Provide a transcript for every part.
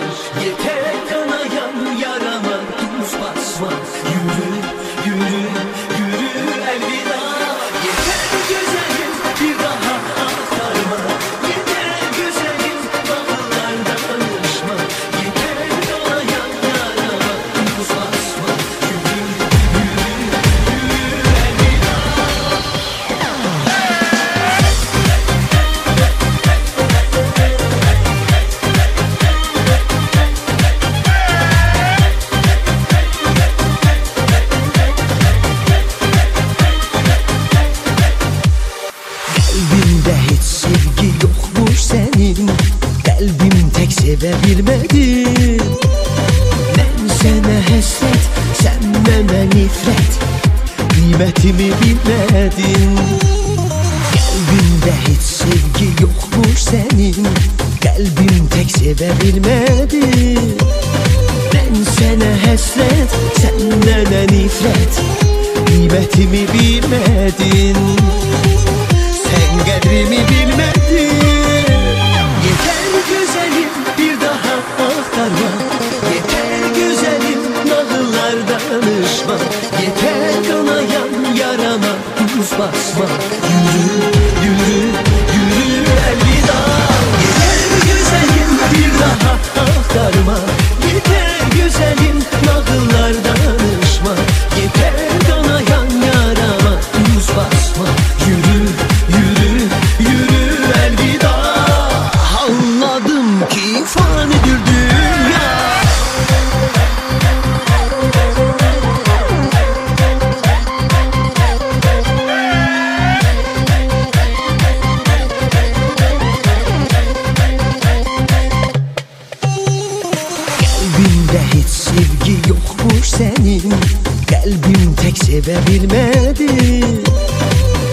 basma Yeter Kalbim tek sevebilmedi Ben sana hasret, sen bana nefret Kıymetimi bilmedin. Kalbimde hiç sevgi yokmuş senin. Kalbim tek sevebilmedi Ben sana hasret, sen bana nefret Kıymetimi bilmedin. Sen kadrimi bilmedin tuz basma tek sevebilmedi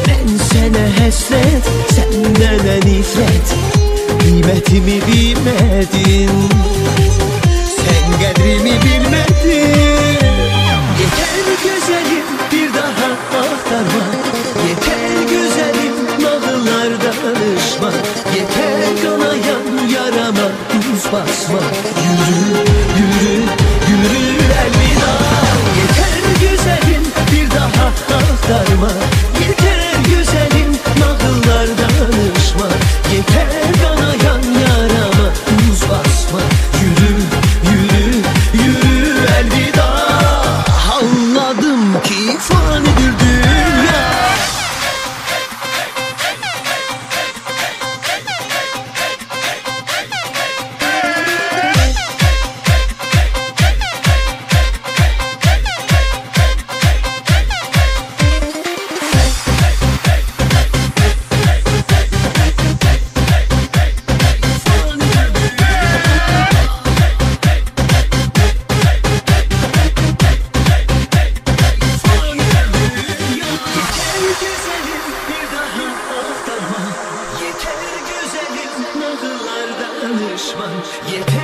Ben sana hasret, sen bana nefret. Kıymetimi bilmedin. Sen kadrimi bilmedin. Yeter güzelim bir daha aktarma Yeter güzelim nağıllardan ışma Yeter kanayan yarama tuz basma. Yürü Yeah. you